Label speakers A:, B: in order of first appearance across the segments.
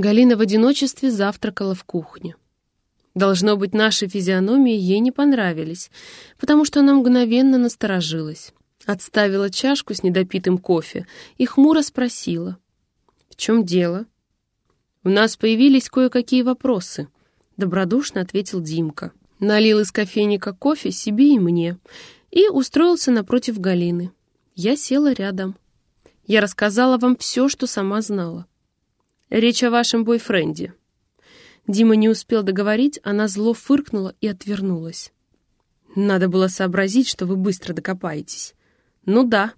A: Галина в одиночестве завтракала в кухне. Должно быть, наши физиономии ей не понравились, потому что она мгновенно насторожилась. Отставила чашку с недопитым кофе и хмуро спросила. «В чем дело?» «У нас появились кое-какие вопросы», — добродушно ответил Димка. Налил из кофейника кофе себе и мне и устроился напротив Галины. Я села рядом. Я рассказала вам все, что сама знала. Речь о вашем бойфренде. Дима не успел договорить, она зло фыркнула и отвернулась. Надо было сообразить, что вы быстро докопаетесь. Ну да,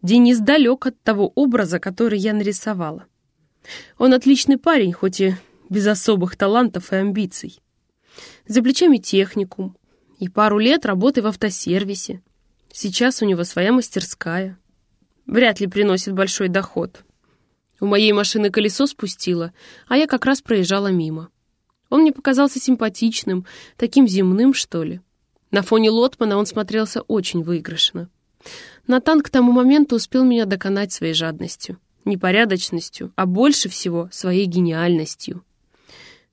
A: Денис далек от того образа, который я нарисовала. Он отличный парень, хоть и без особых талантов и амбиций. За плечами техникум и пару лет работы в автосервисе. Сейчас у него своя мастерская. Вряд ли приносит большой доход. У моей машины колесо спустило, а я как раз проезжала мимо. Он мне показался симпатичным, таким земным, что ли. На фоне Лотмана он смотрелся очень выигрышно. Натан к тому моменту успел меня доконать своей жадностью, непорядочностью, а больше всего своей гениальностью.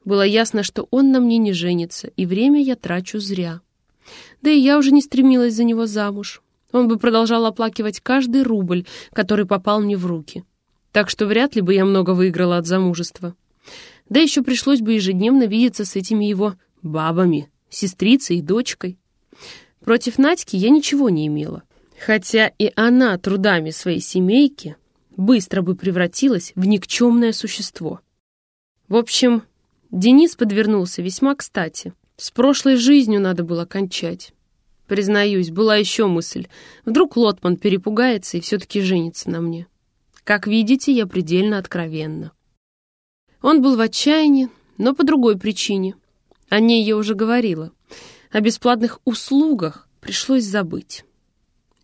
A: Было ясно, что он на мне не женится, и время я трачу зря. Да и я уже не стремилась за него замуж. Он бы продолжал оплакивать каждый рубль, который попал мне в руки так что вряд ли бы я много выиграла от замужества. Да еще пришлось бы ежедневно видеться с этими его бабами, сестрицей и дочкой. Против Надьки я ничего не имела, хотя и она трудами своей семейки быстро бы превратилась в никчемное существо. В общем, Денис подвернулся весьма кстати. С прошлой жизнью надо было кончать. Признаюсь, была еще мысль. Вдруг Лотман перепугается и все-таки женится на мне. Как видите, я предельно откровенна. Он был в отчаянии, но по другой причине. О ней я уже говорила. О бесплатных услугах пришлось забыть.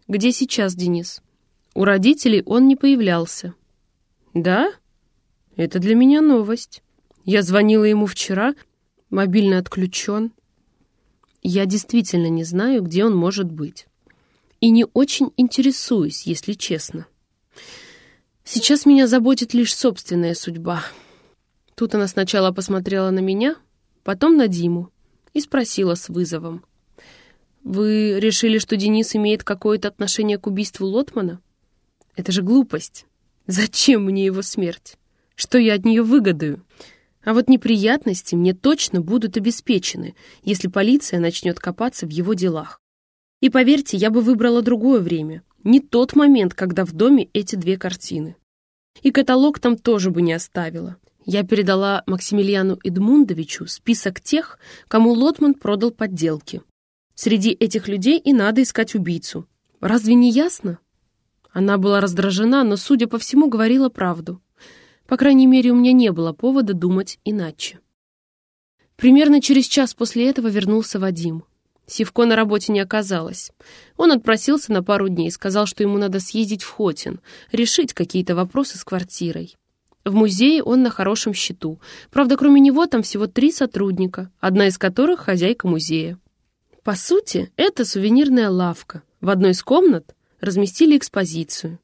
A: Где сейчас Денис? У родителей он не появлялся. Да? Это для меня новость. Я звонила ему вчера, мобильный отключен. Я действительно не знаю, где он может быть. И не очень интересуюсь, если честно. Сейчас меня заботит лишь собственная судьба. Тут она сначала посмотрела на меня, потом на Диму и спросила с вызовом. «Вы решили, что Денис имеет какое-то отношение к убийству Лотмана? Это же глупость. Зачем мне его смерть? Что я от нее выгодаю? А вот неприятности мне точно будут обеспечены, если полиция начнет копаться в его делах. И поверьте, я бы выбрала другое время, не тот момент, когда в доме эти две картины. И каталог там тоже бы не оставила. Я передала Максимилиану Эдмундовичу список тех, кому Лотман продал подделки. Среди этих людей и надо искать убийцу. Разве не ясно? Она была раздражена, но, судя по всему, говорила правду. По крайней мере, у меня не было повода думать иначе. Примерно через час после этого вернулся Вадим. Сивко на работе не оказалось. Он отпросился на пару дней, сказал, что ему надо съездить в Хотин, решить какие-то вопросы с квартирой. В музее он на хорошем счету. Правда, кроме него там всего три сотрудника, одна из которых хозяйка музея. По сути, это сувенирная лавка. В одной из комнат разместили экспозицию.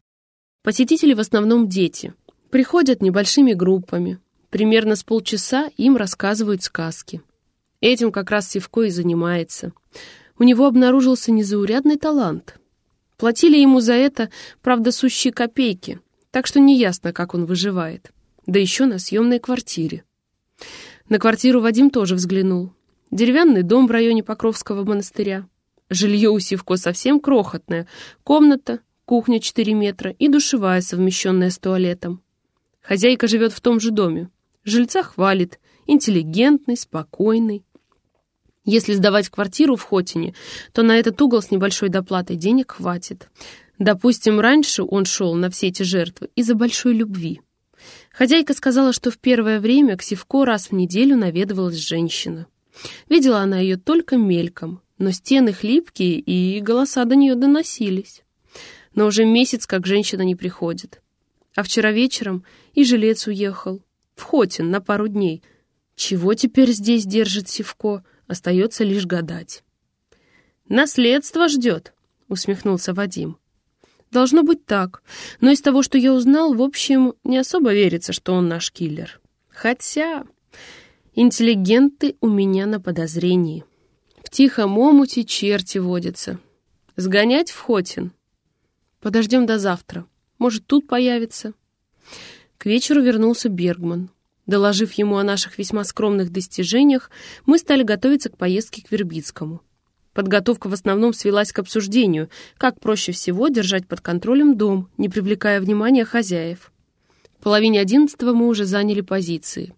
A: Посетители в основном дети. Приходят небольшими группами. Примерно с полчаса им рассказывают сказки. Этим как раз Севко и занимается. У него обнаружился незаурядный талант. Платили ему за это, правда, сущие копейки, так что неясно, как он выживает. Да еще на съемной квартире. На квартиру Вадим тоже взглянул. Деревянный дом в районе Покровского монастыря. Жилье у Сивко совсем крохотное. Комната, кухня 4 метра и душевая, совмещенная с туалетом. Хозяйка живет в том же доме. Жильца хвалит. Интеллигентный, спокойный. Если сдавать квартиру в Хотине, то на этот угол с небольшой доплатой денег хватит. Допустим, раньше он шел на все эти жертвы из-за большой любви. Хозяйка сказала, что в первое время к Сивко раз в неделю наведывалась женщина. Видела она ее только мельком, но стены хлипкие и голоса до нее доносились. Но уже месяц, как женщина не приходит. А вчера вечером и жилец уехал. В Хотин на пару дней. Чего теперь здесь держит Сивко? Остается лишь гадать. «Наследство ждет», — усмехнулся Вадим. «Должно быть так, но из того, что я узнал, в общем, не особо верится, что он наш киллер. Хотя интеллигенты у меня на подозрении. В тихом омуте черти водятся. Сгонять в Хотин? Подождем до завтра. Может, тут появится. К вечеру вернулся Бергман. Доложив ему о наших весьма скромных достижениях, мы стали готовиться к поездке к Вербицкому. Подготовка в основном свелась к обсуждению, как проще всего держать под контролем дом, не привлекая внимания хозяев. В половине одиннадцатого мы уже заняли позиции.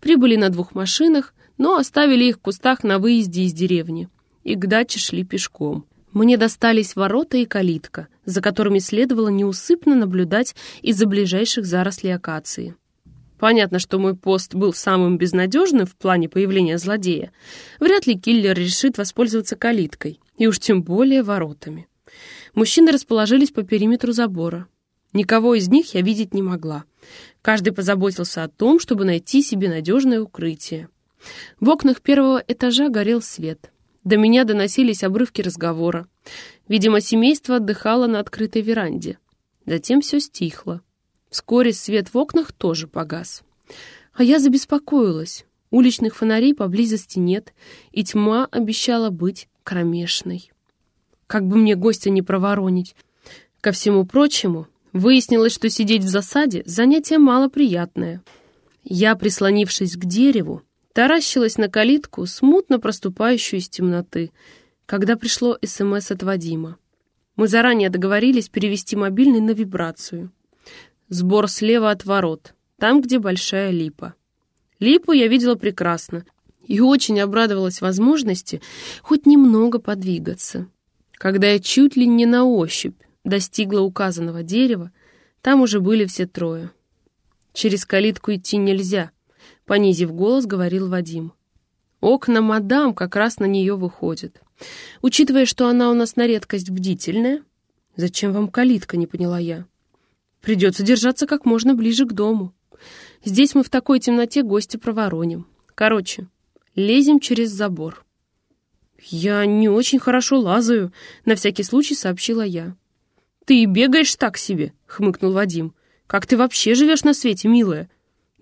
A: Прибыли на двух машинах, но оставили их в кустах на выезде из деревни. И к даче шли пешком. Мне достались ворота и калитка, за которыми следовало неусыпно наблюдать из-за ближайших зарослей акации. Понятно, что мой пост был самым безнадежным в плане появления злодея. Вряд ли киллер решит воспользоваться калиткой, и уж тем более воротами. Мужчины расположились по периметру забора. Никого из них я видеть не могла. Каждый позаботился о том, чтобы найти себе надежное укрытие. В окнах первого этажа горел свет. До меня доносились обрывки разговора. Видимо, семейство отдыхало на открытой веранде. Затем все стихло. Вскоре свет в окнах тоже погас. А я забеспокоилась. Уличных фонарей поблизости нет, и тьма обещала быть кромешной. Как бы мне гостя не проворонить. Ко всему прочему, выяснилось, что сидеть в засаде — занятие малоприятное. Я, прислонившись к дереву, таращилась на калитку, смутно проступающую из темноты, когда пришло СМС от Вадима. Мы заранее договорились перевести мобильный на вибрацию. Сбор слева от ворот, там, где большая липа. Липу я видела прекрасно и очень обрадовалась возможности хоть немного подвигаться. Когда я чуть ли не на ощупь достигла указанного дерева, там уже были все трое. «Через калитку идти нельзя», — понизив голос, говорил Вадим. «Окна мадам как раз на нее выходят. Учитывая, что она у нас на редкость бдительная...» «Зачем вам калитка?» — не поняла я. Придется держаться как можно ближе к дому. Здесь мы в такой темноте гости провороним. Короче, лезем через забор. «Я не очень хорошо лазаю», — на всякий случай сообщила я. «Ты и бегаешь так себе», — хмыкнул Вадим. «Как ты вообще живешь на свете, милая?»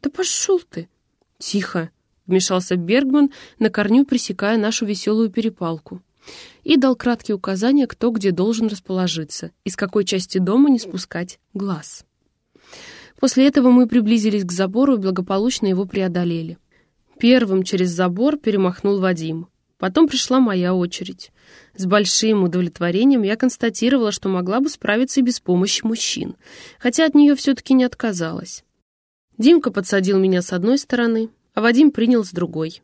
A: «Да пошел ты!» «Тихо!» — вмешался Бергман, на корню пресекая нашу веселую перепалку и дал краткие указания, кто где должен расположиться, из какой части дома не спускать глаз. После этого мы приблизились к забору и благополучно его преодолели. Первым через забор перемахнул Вадим. Потом пришла моя очередь. С большим удовлетворением я констатировала, что могла бы справиться и без помощи мужчин, хотя от нее все-таки не отказалась. Димка подсадил меня с одной стороны, а Вадим принял с другой.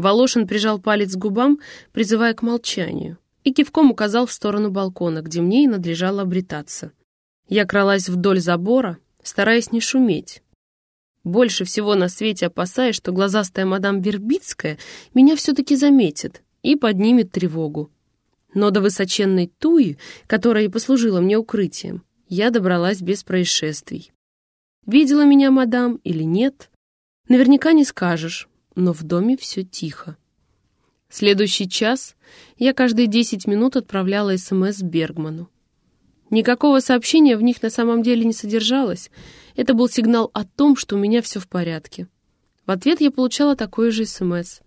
A: Волошин прижал палец к губам, призывая к молчанию, и кивком указал в сторону балкона, где мне и надлежало обретаться. Я кралась вдоль забора, стараясь не шуметь. Больше всего на свете опасаясь, что глазастая мадам Вербицкая меня все-таки заметит и поднимет тревогу. Но до высоченной туи, которая и послужила мне укрытием, я добралась без происшествий. Видела меня мадам или нет? Наверняка не скажешь, но в доме все тихо. Следующий час я каждые десять минут отправляла СМС Бергману. Никакого сообщения в них на самом деле не содержалось. Это был сигнал о том, что у меня все в порядке. В ответ я получала такой же СМС.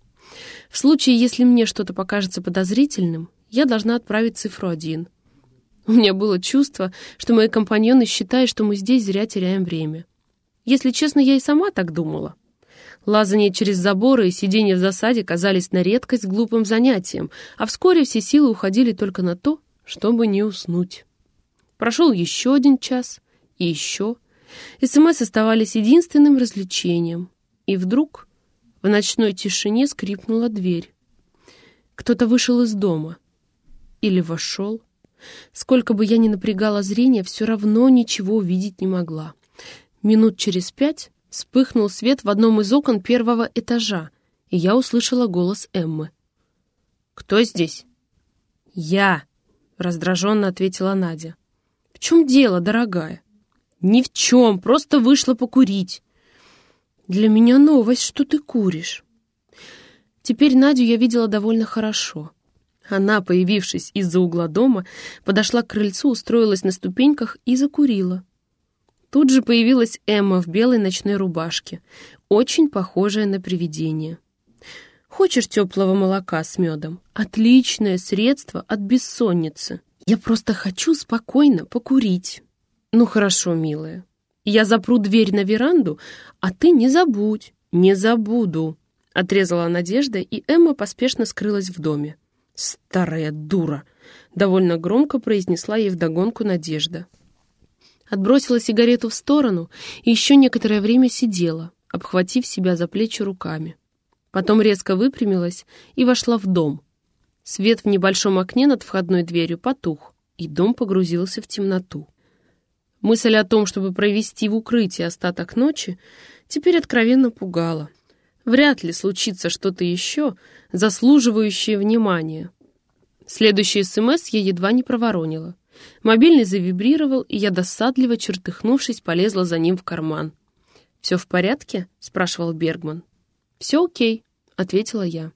A: В случае, если мне что-то покажется подозрительным, я должна отправить цифру один. У меня было чувство, что мои компаньоны считают, что мы здесь зря теряем время. Если честно, я и сама так думала. Лазание через заборы и сидение в засаде казались на редкость глупым занятием, а вскоре все силы уходили только на то, чтобы не уснуть. Прошел еще один час, и еще. СМС оставались единственным развлечением. И вдруг в ночной тишине скрипнула дверь. Кто-то вышел из дома. Или вошел. Сколько бы я ни напрягала зрение, все равно ничего увидеть не могла. Минут через пять Вспыхнул свет в одном из окон первого этажа, и я услышала голос Эммы. «Кто здесь?» «Я», — раздраженно ответила Надя. «В чем дело, дорогая?» «Ни в чем, просто вышла покурить». «Для меня новость, что ты куришь». Теперь Надю я видела довольно хорошо. Она, появившись из-за угла дома, подошла к крыльцу, устроилась на ступеньках и закурила. Тут же появилась Эмма в белой ночной рубашке, очень похожая на привидение. «Хочешь теплого молока с медом? Отличное средство от бессонницы. Я просто хочу спокойно покурить». «Ну хорошо, милая. Я запру дверь на веранду, а ты не забудь». «Не забуду», — отрезала Надежда, и Эмма поспешно скрылась в доме. «Старая дура!» — довольно громко произнесла ей вдогонку Надежда. Отбросила сигарету в сторону и еще некоторое время сидела, обхватив себя за плечи руками. Потом резко выпрямилась и вошла в дом. Свет в небольшом окне над входной дверью потух, и дом погрузился в темноту. Мысль о том, чтобы провести в укрытии остаток ночи, теперь откровенно пугала. Вряд ли случится что-то еще, заслуживающее внимания. Следующий СМС я едва не проворонила. Мобильный завибрировал, и я, досадливо чертыхнувшись, полезла за ним в карман. «Все в порядке?» — спрашивал Бергман. «Все окей», — ответила я.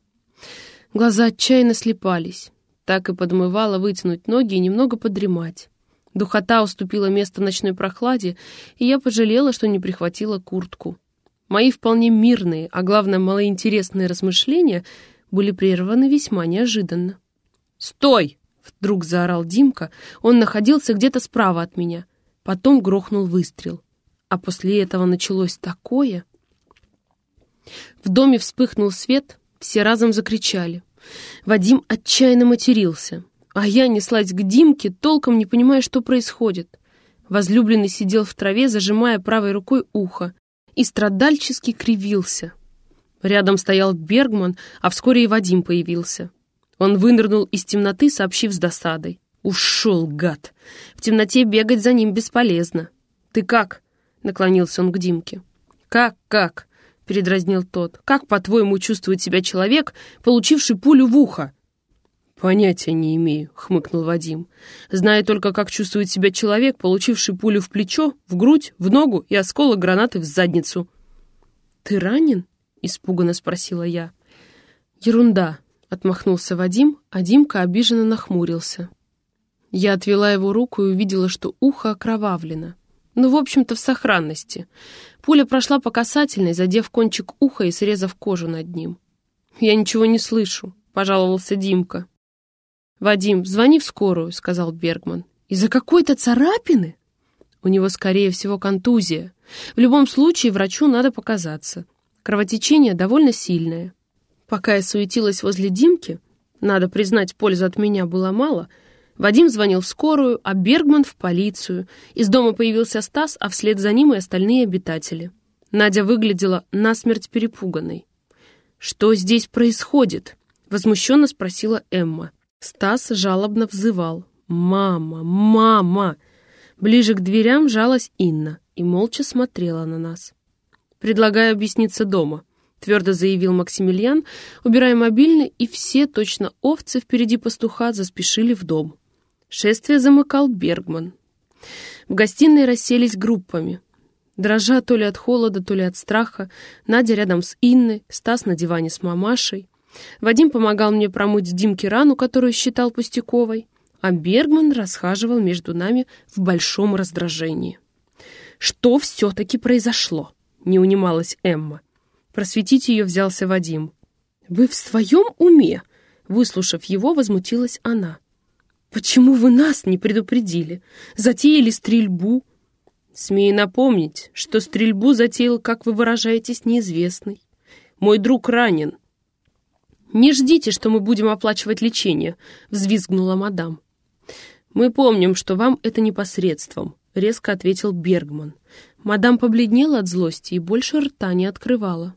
A: Глаза отчаянно слепались. Так и подмывала вытянуть ноги и немного подремать. Духота уступила место ночной прохладе, и я пожалела, что не прихватила куртку. Мои вполне мирные, а главное, малоинтересные размышления были прерваны весьма неожиданно. «Стой!» — вдруг заорал Димка. Он находился где-то справа от меня. Потом грохнул выстрел. А после этого началось такое... В доме вспыхнул свет, все разом закричали. Вадим отчаянно матерился, а я неслась к Димке, толком не понимая, что происходит. Возлюбленный сидел в траве, зажимая правой рукой ухо, и страдальчески кривился. Рядом стоял Бергман, а вскоре и Вадим появился. Он вынырнул из темноты, сообщив с досадой. «Ушел, гад! В темноте бегать за ним бесполезно. Ты как?» — наклонился он к Димке. «Как, как?» — передразнил тот. «Как, по-твоему, чувствует себя человек, получивший пулю в ухо?» «Понятия не имею», — хмыкнул Вадим. «Знаю только, как чувствует себя человек, получивший пулю в плечо, в грудь, в ногу и осколок гранаты в задницу». «Ты ранен?» — испуганно спросила я. «Ерунда», — отмахнулся Вадим, а Димка обиженно нахмурился. Я отвела его руку и увидела, что ухо окровавлено. Ну, в общем-то, в сохранности. Пуля прошла по касательной, задев кончик уха и срезав кожу над ним. «Я ничего не слышу», — пожаловался Димка. «Вадим, звони в скорую», — сказал Бергман. «Из-за какой-то царапины?» «У него, скорее всего, контузия. В любом случае, врачу надо показаться. Кровотечение довольно сильное. Пока я суетилась возле Димки, надо признать, пользы от меня было мало, Вадим звонил в скорую, а Бергман в полицию. Из дома появился Стас, а вслед за ним и остальные обитатели. Надя выглядела насмерть перепуганной. «Что здесь происходит?» — возмущенно спросила Эмма. Стас жалобно взывал. «Мама! Мама!» Ближе к дверям жалась Инна и молча смотрела на нас. «Предлагаю объясниться дома», — твердо заявил Максимилиан, убирая мобильный, и все, точно овцы впереди пастуха, заспешили в дом. Шествие замыкал Бергман. В гостиной расселись группами. Дрожа то ли от холода, то ли от страха, Надя рядом с Инной, Стас на диване с мамашей. Вадим помогал мне промыть Димке рану, которую считал пустяковой, а Бергман расхаживал между нами в большом раздражении. «Что все-таки произошло?» — не унималась Эмма. Просветить ее взялся Вадим. «Вы в своем уме?» Выслушав его, возмутилась она. «Почему вы нас не предупредили? Затеяли стрельбу?» «Смею напомнить, что стрельбу затеял, как вы выражаетесь, неизвестный. Мой друг ранен». «Не ждите, что мы будем оплачивать лечение», — взвизгнула мадам. «Мы помним, что вам это непосредством», — резко ответил Бергман. Мадам побледнела от злости и больше рта не открывала.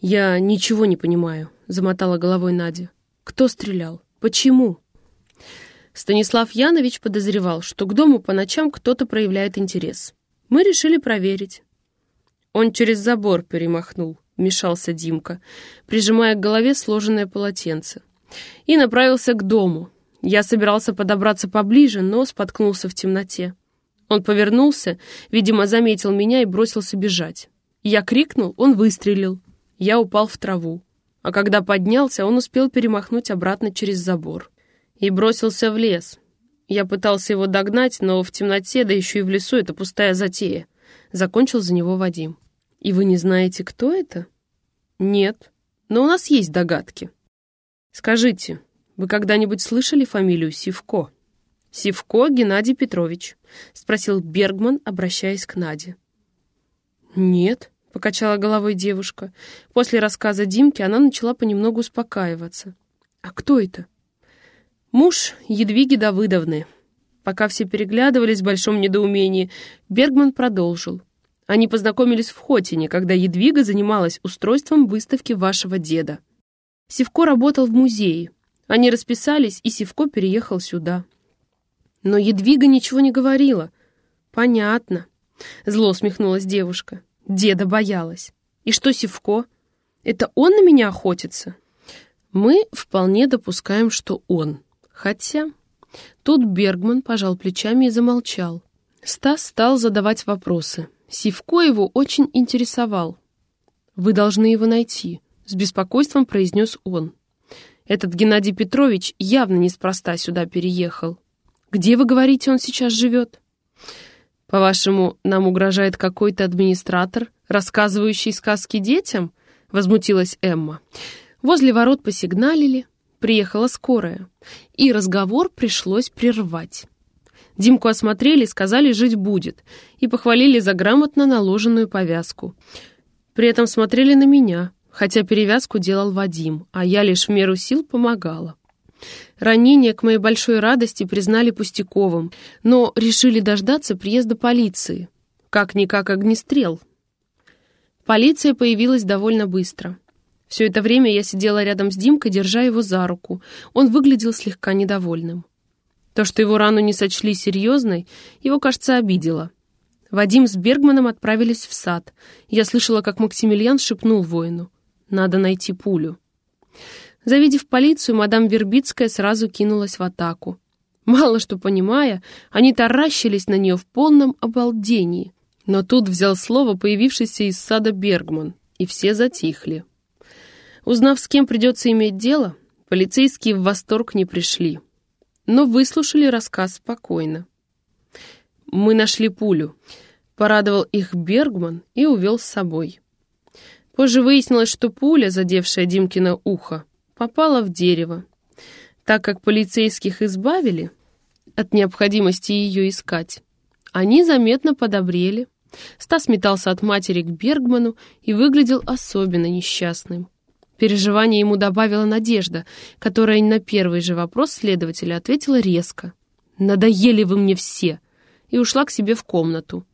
A: «Я ничего не понимаю», — замотала головой Надя. «Кто стрелял? Почему?» Станислав Янович подозревал, что к дому по ночам кто-то проявляет интерес. Мы решили проверить. Он через забор перемахнул, вмешался Димка, прижимая к голове сложенное полотенце. И направился к дому. Я собирался подобраться поближе, но споткнулся в темноте. Он повернулся, видимо, заметил меня и бросился бежать. Я крикнул, он выстрелил. Я упал в траву, а когда поднялся, он успел перемахнуть обратно через забор и бросился в лес. Я пытался его догнать, но в темноте, да еще и в лесу, это пустая затея. Закончил за него Вадим. И вы не знаете, кто это? Нет, но у нас есть догадки. Скажите, вы когда-нибудь слышали фамилию Сивко? Сивко Геннадий Петрович, спросил Бергман, обращаясь к Наде. Нет, покачала головой девушка. После рассказа Димки она начала понемногу успокаиваться. А кто это? Муж Едвиги Давыдовны. Пока все переглядывались в большом недоумении, Бергман продолжил. Они познакомились в Хотине, когда Едвига занималась устройством выставки вашего деда. Сивко работал в музее. Они расписались, и Сивко переехал сюда. Но Едвига ничего не говорила. Понятно. Зло усмехнулась девушка. Деда боялась. И что Сивко? Это он на меня охотится? Мы вполне допускаем, что он. Хотя... Тут Бергман пожал плечами и замолчал. Стас стал задавать вопросы. Сивко его очень интересовал. «Вы должны его найти», — с беспокойством произнес он. «Этот Геннадий Петрович явно неспроста сюда переехал. Где, вы говорите, он сейчас живет?» «По-вашему, нам угрожает какой-то администратор, рассказывающий сказки детям?» — возмутилась Эмма. Возле ворот посигналили, приехала скорая, и разговор пришлось прервать. Димку осмотрели, сказали, жить будет, и похвалили за грамотно наложенную повязку. При этом смотрели на меня, хотя перевязку делал Вадим, а я лишь в меру сил помогала. Ранение, к моей большой радости, признали пустяковым, но решили дождаться приезда полиции. Как-никак огнестрел. Полиция появилась довольно быстро. Все это время я сидела рядом с Димкой, держа его за руку. Он выглядел слегка недовольным. То, что его рану не сочли серьезной, его, кажется, обидело. Вадим с Бергманом отправились в сад. Я слышала, как Максимилиан шепнул воину. «Надо найти пулю». Завидев полицию, мадам Вербицкая сразу кинулась в атаку. Мало что понимая, они таращились на нее в полном обалдении. Но тут взял слово появившийся из сада Бергман, и все затихли. Узнав, с кем придется иметь дело, полицейские в восторг не пришли, но выслушали рассказ спокойно. «Мы нашли пулю», — порадовал их Бергман и увел с собой. Позже выяснилось, что пуля, задевшая Димкино ухо, попала в дерево. Так как полицейских избавили от необходимости ее искать, они заметно подобрели. Стас метался от матери к Бергману и выглядел особенно несчастным. Переживание ему добавила надежда, которая на первый же вопрос следователя ответила резко. «Надоели вы мне все!» и ушла к себе в комнату.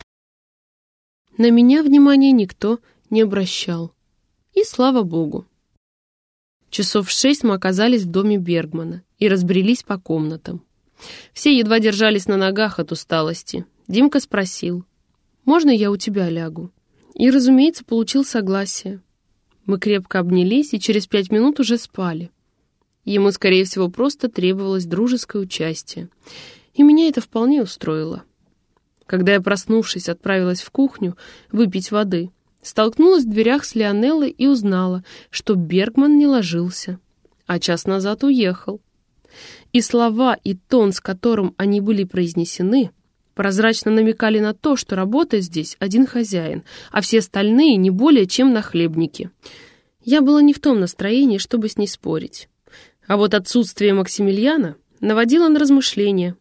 A: На меня внимания никто не обращал. И слава богу. Часов в шесть мы оказались в доме Бергмана и разбрелись по комнатам. Все едва держались на ногах от усталости. Димка спросил, «Можно я у тебя лягу?» И, разумеется, получил согласие. Мы крепко обнялись и через пять минут уже спали. Ему, скорее всего, просто требовалось дружеское участие. И меня это вполне устроило. Когда я, проснувшись, отправилась в кухню выпить воды, столкнулась в дверях с Лионеллой и узнала, что Бергман не ложился, а час назад уехал. И слова, и тон, с которым они были произнесены, прозрачно намекали на то, что работает здесь один хозяин, а все остальные не более чем нахлебники. Я была не в том настроении, чтобы с ней спорить. А вот отсутствие Максимилиана наводило на размышления.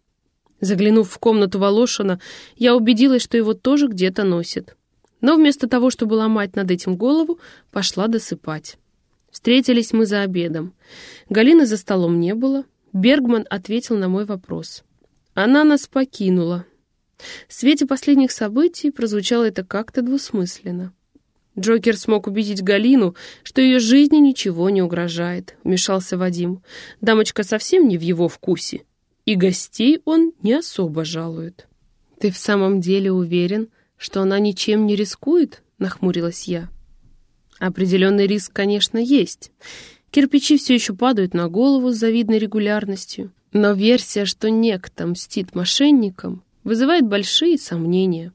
A: Заглянув в комнату Волошина, я убедилась, что его тоже где-то носит. Но вместо того, чтобы ломать над этим голову, пошла досыпать. Встретились мы за обедом. Галины за столом не было. Бергман ответил на мой вопрос. Она нас покинула, в свете последних событий прозвучало это как-то двусмысленно. Джокер смог убедить Галину, что ее жизни ничего не угрожает, вмешался Вадим. Дамочка совсем не в его вкусе, и гостей он не особо жалует. «Ты в самом деле уверен, что она ничем не рискует?» — нахмурилась я. «Определенный риск, конечно, есть. Кирпичи все еще падают на голову с завидной регулярностью, но версия, что некто мстит мошенникам, вызывает большие сомнения.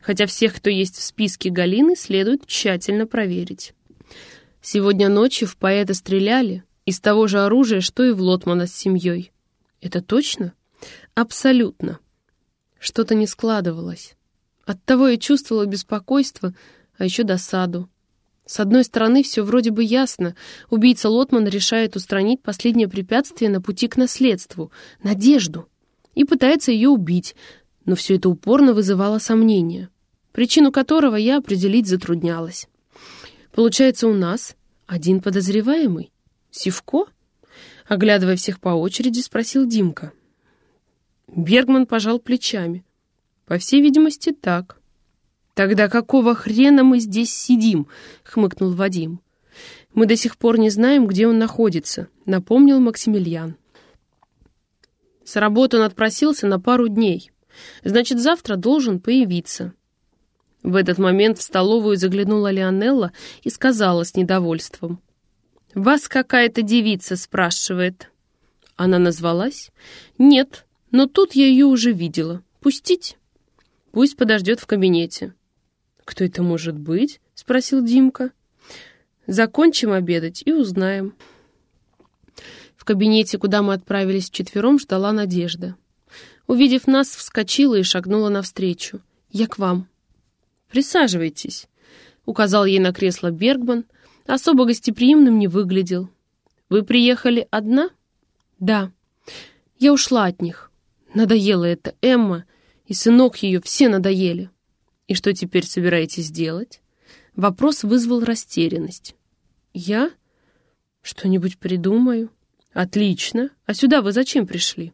A: Хотя всех, кто есть в списке Галины, следует тщательно проверить. Сегодня ночью в поэта стреляли из того же оружия, что и в Лотмана с семьей. Это точно? Абсолютно. Что-то не складывалось. Оттого я чувствовала беспокойство, а еще досаду. С одной стороны, все вроде бы ясно. Убийца Лотман решает устранить последнее препятствие на пути к наследству — надежду. И пытается ее убить, но все это упорно вызывало сомнения, причину которого я определить затруднялась. Получается, у нас один подозреваемый? Сивко? Оглядывая всех по очереди, спросил Димка. Бергман пожал плечами. По всей видимости, так. «Тогда какого хрена мы здесь сидим?» — хмыкнул Вадим. «Мы до сих пор не знаем, где он находится», — напомнил Максимилиан. С работы он отпросился на пару дней. Значит, завтра должен появиться. В этот момент в столовую заглянула Леонелла и сказала с недовольством. «Вас какая-то девица спрашивает». Она назвалась? «Нет, но тут я ее уже видела. Пустить?» «Пусть подождет в кабинете». «Кто это может быть?» — спросил Димка. «Закончим обедать и узнаем». В кабинете, куда мы отправились вчетвером, ждала Надежда. Увидев нас, вскочила и шагнула навстречу. «Я к вам». «Присаживайтесь», — указал ей на кресло Бергман. Особо гостеприимным не выглядел. «Вы приехали одна?» «Да. Я ушла от них. Надоела это Эмма, и сынок ее все надоели. И что теперь собираетесь делать?» Вопрос вызвал растерянность. «Я? Что-нибудь придумаю?» «Отлично. А сюда вы зачем пришли?»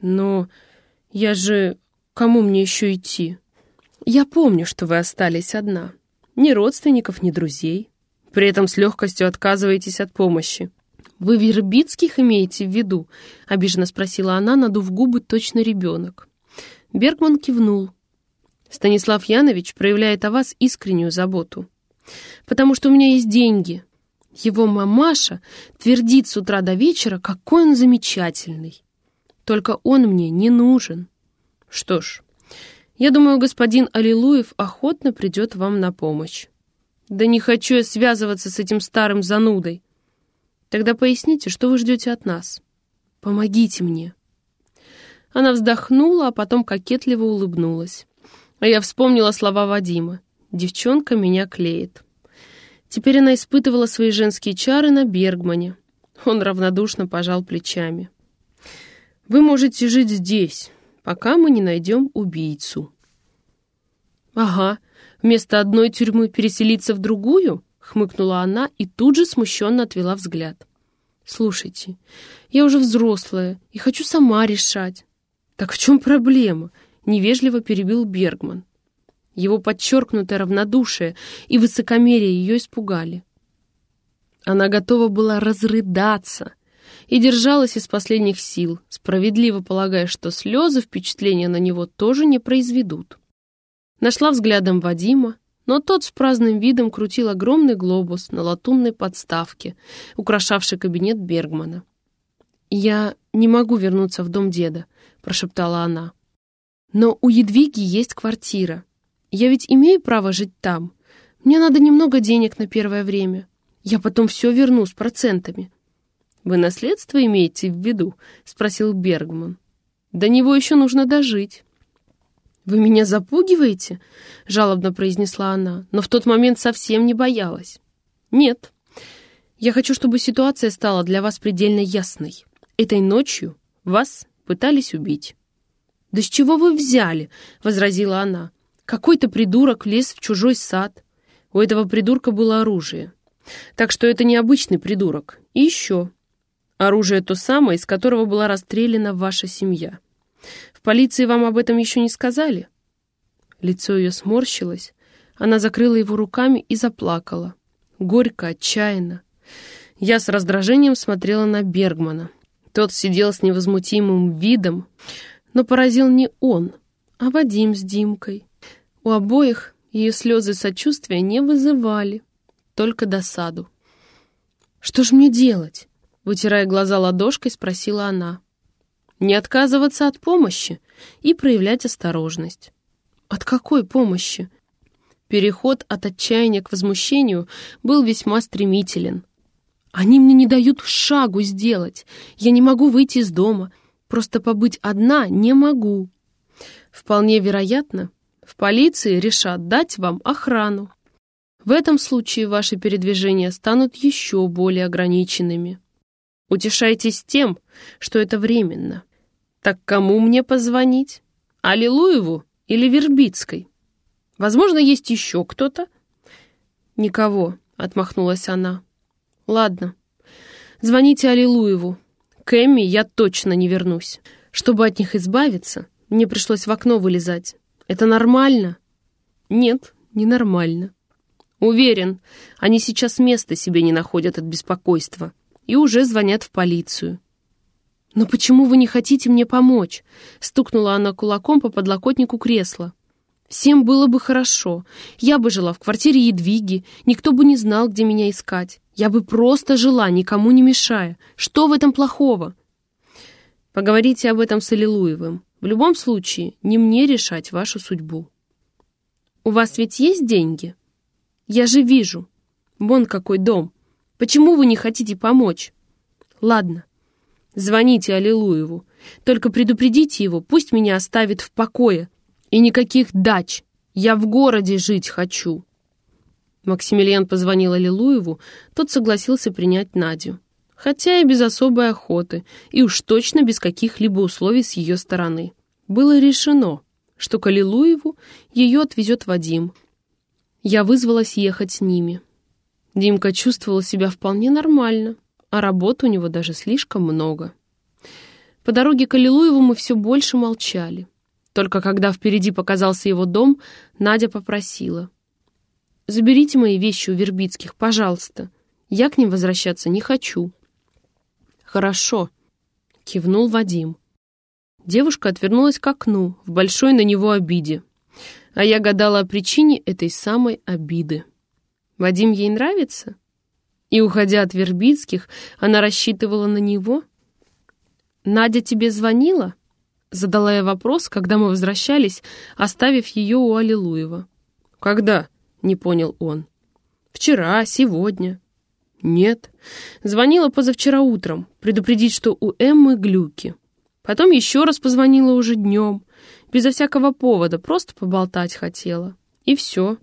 A: «Но я же... Кому мне еще идти?» «Я помню, что вы остались одна. Ни родственников, ни друзей. При этом с легкостью отказываетесь от помощи. «Вы Вербицких имеете в виду?» — обиженно спросила она, надув губы точно ребенок. Бергман кивнул. Станислав Янович проявляет о вас искреннюю заботу. Потому что у меня есть деньги. Его мамаша твердит с утра до вечера, какой он замечательный. Только он мне не нужен. Что ж, я думаю, господин Аллилуев охотно придет вам на помощь. Да не хочу я связываться с этим старым занудой. Тогда поясните, что вы ждете от нас. Помогите мне. Она вздохнула, а потом кокетливо улыбнулась. А я вспомнила слова Вадима. «Девчонка меня клеит». Теперь она испытывала свои женские чары на Бергмане. Он равнодушно пожал плечами. «Вы можете жить здесь, пока мы не найдем убийцу». «Ага, вместо одной тюрьмы переселиться в другую?» — хмыкнула она и тут же смущенно отвела взгляд. «Слушайте, я уже взрослая и хочу сама решать». «Так в чем проблема?» невежливо перебил Бергман. Его подчеркнутое равнодушие и высокомерие ее испугали. Она готова была разрыдаться и держалась из последних сил, справедливо полагая, что слезы впечатления на него тоже не произведут. Нашла взглядом Вадима, но тот с праздным видом крутил огромный глобус на латунной подставке, украшавший кабинет Бергмана. «Я не могу вернуться в дом деда», — прошептала она. Но у Едвиги есть квартира. Я ведь имею право жить там. Мне надо немного денег на первое время. Я потом все верну с процентами». «Вы наследство имеете в виду?» — спросил Бергман. «До него еще нужно дожить». «Вы меня запугиваете?» — жалобно произнесла она, но в тот момент совсем не боялась. «Нет. Я хочу, чтобы ситуация стала для вас предельно ясной. Этой ночью вас пытались убить». «Да с чего вы взяли?» — возразила она. «Какой-то придурок лез в чужой сад. У этого придурка было оружие. Так что это необычный придурок. И еще. Оружие то самое, из которого была расстреляна ваша семья. В полиции вам об этом еще не сказали?» Лицо ее сморщилось. Она закрыла его руками и заплакала. Горько, отчаянно. Я с раздражением смотрела на Бергмана. Тот сидел с невозмутимым видом, но поразил не он, а Вадим с Димкой. У обоих ее слезы сочувствия не вызывали, только досаду. «Что ж мне делать?» — вытирая глаза ладошкой, спросила она. «Не отказываться от помощи и проявлять осторожность». «От какой помощи?» Переход от отчаяния к возмущению был весьма стремителен. «Они мне не дают шагу сделать. Я не могу выйти из дома. Просто побыть одна не могу. Вполне вероятно, в полиции решат дать вам охрану. В этом случае ваши передвижения станут еще более ограниченными. Утешайтесь тем, что это временно. Так кому мне позвонить? Аллилуеву или Вербицкой? Возможно, есть еще кто-то? Никого, отмахнулась она. Ладно, звоните Аллилуеву. К Эмми я точно не вернусь. Чтобы от них избавиться, мне пришлось в окно вылезать. Это нормально? Нет, не нормально. Уверен, они сейчас места себе не находят от беспокойства и уже звонят в полицию. «Но почему вы не хотите мне помочь?» — стукнула она кулаком по подлокотнику кресла. «Всем было бы хорошо. Я бы жила в квартире Едвиги, никто бы не знал, где меня искать. Я бы просто жила, никому не мешая. Что в этом плохого?» «Поговорите об этом с Аллилуевым. В любом случае, не мне решать вашу судьбу». «У вас ведь есть деньги?» «Я же вижу. Вон какой дом. Почему вы не хотите помочь?» «Ладно, Звоните Аллилуеву. Только предупредите его, пусть меня оставит в покое. И никаких дач. Я в городе жить хочу. Максимилиан позвонил Аллилуеву, тот согласился принять Надю. Хотя и без особой охоты, и уж точно без каких-либо условий с ее стороны. Было решено, что к Аллилуеву ее отвезет Вадим. Я вызвалась ехать с ними. Димка чувствовал себя вполне нормально а работы у него даже слишком много. По дороге к Аллилуеву мы все больше молчали. Только когда впереди показался его дом, Надя попросила. «Заберите мои вещи у Вербицких, пожалуйста. Я к ним возвращаться не хочу». «Хорошо», — кивнул Вадим. Девушка отвернулась к окну, в большой на него обиде. А я гадала о причине этой самой обиды. Вадим ей нравится? И, уходя от Вербицких, она рассчитывала на него? «Надя тебе звонила?» Задала я вопрос, когда мы возвращались, оставив ее у Аллилуева. «Когда?» — не понял он. «Вчера, сегодня». «Нет». Звонила позавчера утром, предупредить, что у Эммы глюки. Потом еще раз позвонила уже днем, безо всякого повода, просто поболтать хотела. И все.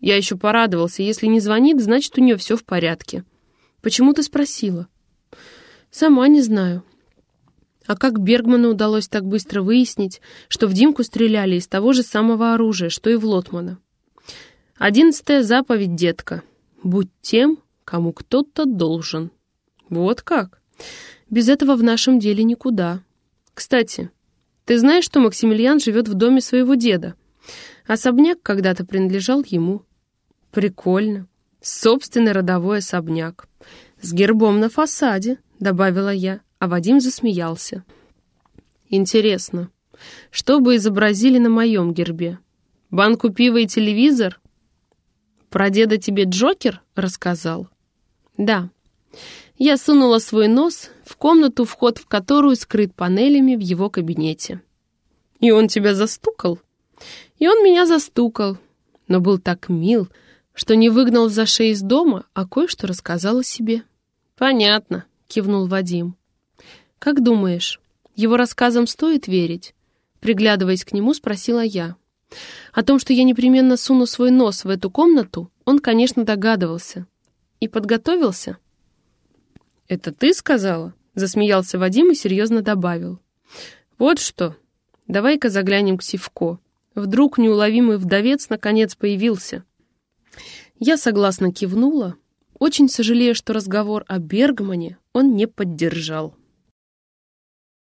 A: Я еще порадовался. Если не звонит, значит, у нее все в порядке. Почему ты спросила? Сама не знаю. А как Бергману удалось так быстро выяснить, что в Димку стреляли из того же самого оружия, что и в Лотмана? Одиннадцатая заповедь, детка. Будь тем, кому кто-то должен. Вот как. Без этого в нашем деле никуда. Кстати, ты знаешь, что Максимилиан живет в доме своего деда? Особняк когда-то принадлежал ему. Прикольно. Собственный родовой особняк. С гербом на фасаде, добавила я, а Вадим засмеялся. Интересно, что бы изобразили на моем гербе? Банку пива и телевизор? Про деда тебе Джокер рассказал? Да. Я сунула свой нос в комнату, вход в которую скрыт панелями в его кабинете. И он тебя застукал? И он меня застукал, но был так мил, что не выгнал за шею из дома, а кое-что рассказал о себе. «Понятно», — кивнул Вадим. «Как думаешь, его рассказам стоит верить?» Приглядываясь к нему, спросила я. О том, что я непременно суну свой нос в эту комнату, он, конечно, догадывался. И подготовился. «Это ты сказала?» — засмеялся Вадим и серьезно добавил. «Вот что, давай-ка заглянем к Сивко. Вдруг неуловимый вдовец наконец появился». Я согласно кивнула, очень сожалея, что разговор о Бергмане он не поддержал.